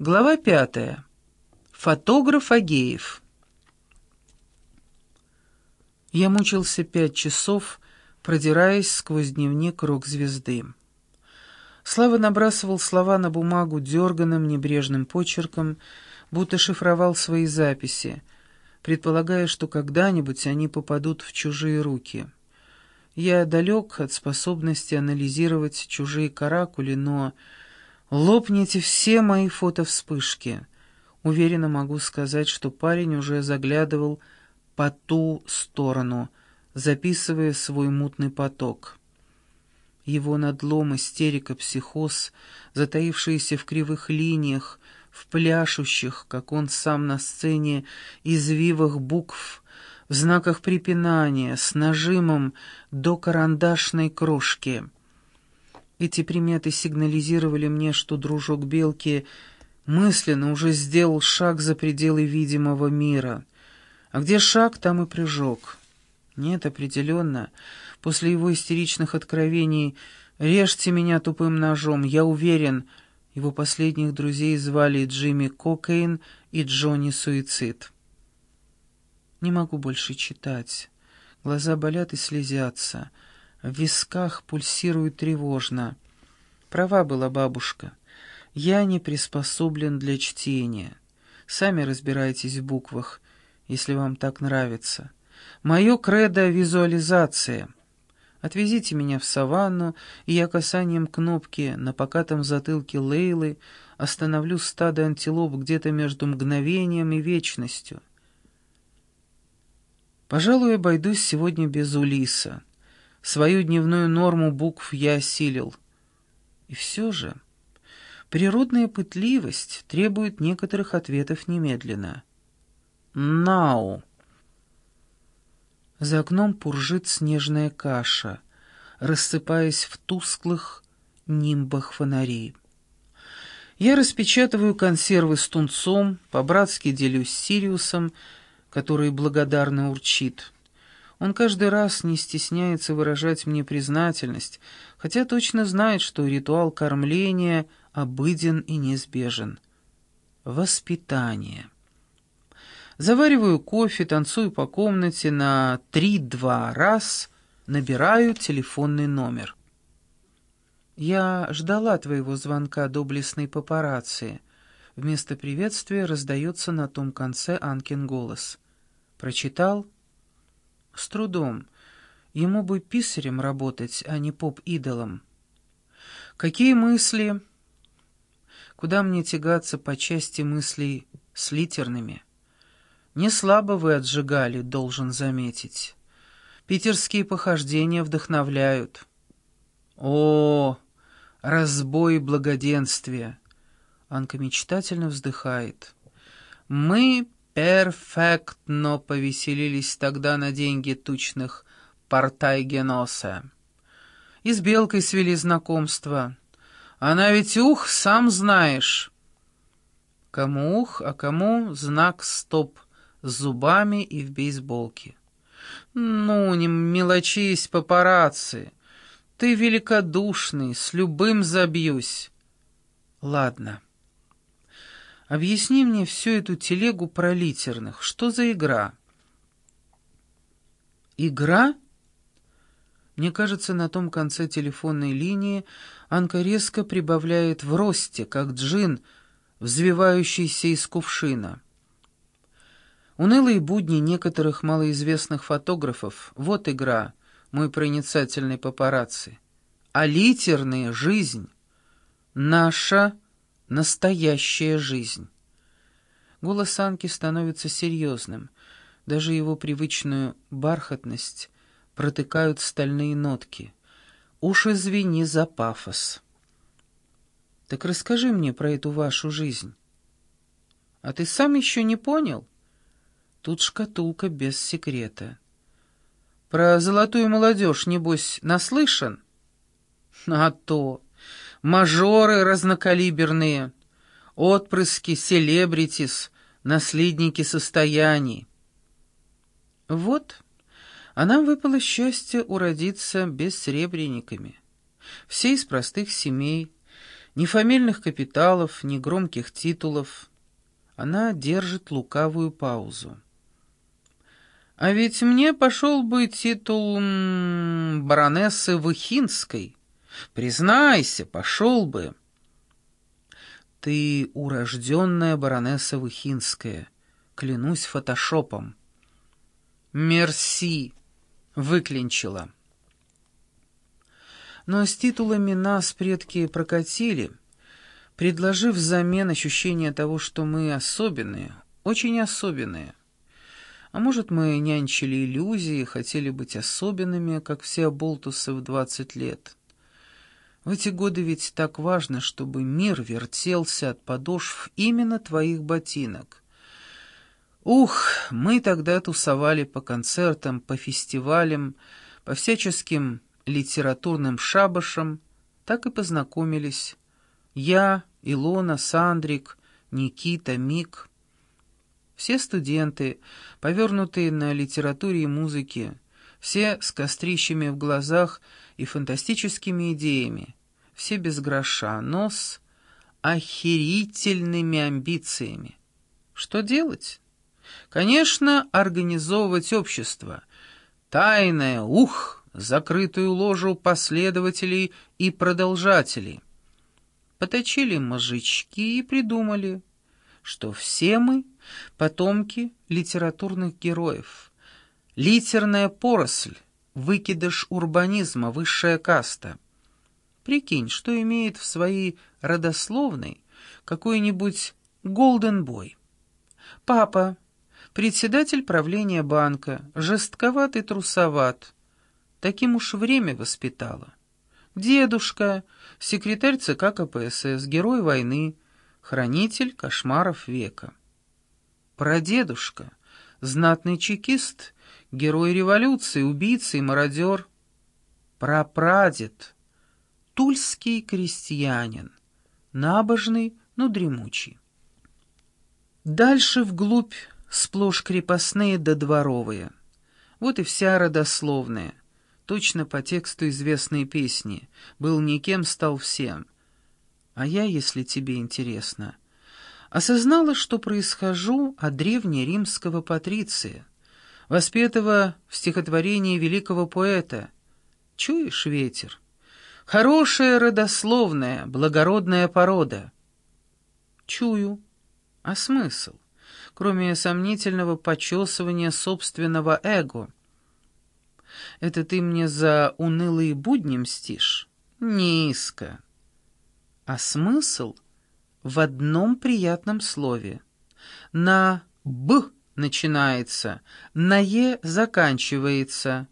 Глава пятая. Фотограф Агеев. Я мучился пять часов, продираясь сквозь дневник рок-звезды. Слава набрасывал слова на бумагу дерганым, небрежным почерком, будто шифровал свои записи, предполагая, что когда-нибудь они попадут в чужие руки. Я далек от способности анализировать чужие каракули, но Лопните все мои фотовспышки. Уверенно могу сказать, что парень уже заглядывал по ту сторону, записывая свой мутный поток. Его надлом, истерика, психоз, затаившиеся в кривых линиях, в пляшущих, как он сам на сцене, извивах букв, в знаках препинания, с нажимом до карандашной крошки — эти приметы сигнализировали мне, что дружок Белки мысленно уже сделал шаг за пределы видимого мира. А где шаг, там и прыжок. Нет, определенно. После его истеричных откровений «Режьте меня тупым ножом», я уверен, его последних друзей звали Джимми Кокейн и Джонни Суицид. Не могу больше читать. Глаза болят и слезятся. В висках пульсирует тревожно. Права была бабушка. Я не приспособлен для чтения. Сами разбирайтесь в буквах, если вам так нравится. Мое кредо — визуализация. Отвезите меня в саванну, и я касанием кнопки на покатом затылке Лейлы остановлю стадо антилоп где-то между мгновением и вечностью. Пожалуй, обойдусь сегодня без Улиса. Свою дневную норму букв я осилил. И все же природная пытливость требует некоторых ответов немедленно. «Нау!» За окном пуржит снежная каша, рассыпаясь в тусклых нимбах фонарей. Я распечатываю консервы с тунцом, по-братски делюсь с Сириусом, который благодарно урчит. Он каждый раз не стесняется выражать мне признательность, хотя точно знает, что ритуал кормления обыден и неизбежен. Воспитание. Завариваю кофе, танцую по комнате на три-два раз, набираю телефонный номер. «Я ждала твоего звонка, доблестной папарацци». Вместо приветствия раздается на том конце Анкин голос. «Прочитал?» С трудом. Ему бы писарем работать, а не поп-идолом. Какие мысли? Куда мне тягаться по части мыслей с литерными? Не слабо вы отжигали, должен заметить. Питерские похождения вдохновляют. О, разбой благоденствия! Анка мечтательно вздыхает. Мы Перфектно повеселились тогда на деньги тучных Портайгеноса. И с Белкой свели знакомство. Она ведь ух, сам знаешь. Кому ух, а кому знак «стоп» с зубами и в бейсболке. Ну, не мелочись, папарацци. Ты великодушный, с любым забьюсь. Ладно. Объясни мне всю эту телегу про литерных. Что за игра?» «Игра?» Мне кажется, на том конце телефонной линии Анка резко прибавляет в росте, как джин, взвивающийся из кувшина. Унылые будни некоторых малоизвестных фотографов — вот игра, мой проницательный папарацци. А литерная жизнь — наша Настоящая жизнь. Голос Анки становится серьезным. Даже его привычную бархатность протыкают стальные нотки. Уж извини за пафос. Так расскажи мне про эту вашу жизнь. А ты сам еще не понял? Тут шкатулка без секрета. Про золотую молодежь, небось, наслышан? А то мажоры разнокалиберные, отпрыски, селебритис, наследники состояний. Вот, а нам выпало счастье уродиться бессребренниками. Все из простых семей, Ни фамильных капиталов, ни громких титулов. Она держит лукавую паузу. А ведь мне пошел бы титул баронессы Выхинской. Признайся, пошел бы. Ты урожденная баронесса Выхинская, клянусь фотошопом. Мерси, выклинчила. Но с титулами нас предки прокатили, предложив взамен ощущение того, что мы особенные, очень особенные. А может, мы нянчили иллюзии, хотели быть особенными, как все оболтусы в двадцать лет. В эти годы ведь так важно, чтобы мир вертелся от подошв именно твоих ботинок. Ух, мы тогда тусовали по концертам, по фестивалям, по всяческим литературным шабашам, так и познакомились. Я, Илона, Сандрик, Никита, Мик. Все студенты, повернутые на литературе и музыке, все с кострищами в глазах и фантастическими идеями, все без гроша, но с охерительными амбициями. Что делать? Конечно, организовывать общество. Тайное, ух, закрытую ложу последователей и продолжателей. Поточили мозжечки и придумали, что все мы — потомки литературных героев. Литерная поросль, выкидыш урбанизма, высшая каста — Прикинь, что имеет в своей родословной какой-нибудь голден-бой. Папа, председатель правления банка, жестковат и трусоват. Таким уж время воспитала. Дедушка, секретарь ЦК КПСС, герой войны, хранитель кошмаров века. Прадедушка, знатный чекист, герой революции, убийца и мародер. Прапрадед — тульский крестьянин, набожный, но дремучий. Дальше вглубь сплошь крепостные да дворовые. Вот и вся родословная, точно по тексту известной песни «Был никем, стал всем». А я, если тебе интересно, осознала, что происхожу от древнеримского патриция, воспетого в стихотворении великого поэта «Чуешь ветер?» Хорошая родословная, благородная порода. Чую. А смысл? Кроме сомнительного почесывания собственного эго. Это ты мне за унылые будни мстишь? Низко. А смысл в одном приятном слове. На «б» начинается, на «е» заканчивается.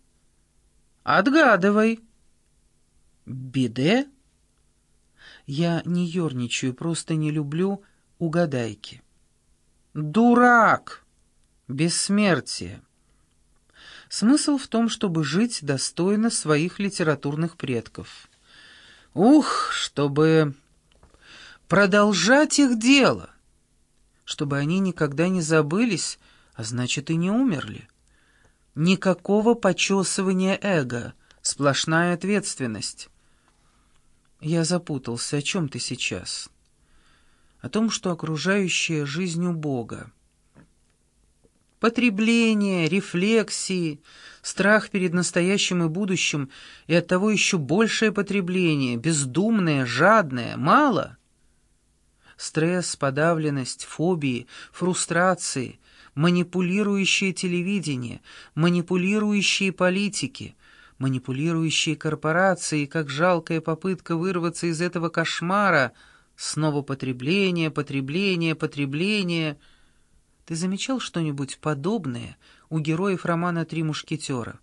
Отгадывай. «Биде?» «Я не ерничаю, просто не люблю угадайки». «Дурак! Бессмертие!» Смысл в том, чтобы жить достойно своих литературных предков. Ух, чтобы продолжать их дело, чтобы они никогда не забылись, а значит и не умерли. Никакого почесывания эго, сплошная ответственность. Я запутался. О чем ты сейчас? О том, что окружающая жизнь у Бога. Потребление, рефлексии, страх перед настоящим и будущим, и оттого еще большее потребление, бездумное, жадное, мало. Стресс, подавленность, фобии, фрустрации, манипулирующее телевидение, манипулирующие политики — манипулирующие корпорации, как жалкая попытка вырваться из этого кошмара. Снова потребление, потребление, потребление. Ты замечал что-нибудь подобное у героев романа «Три мушкетера»?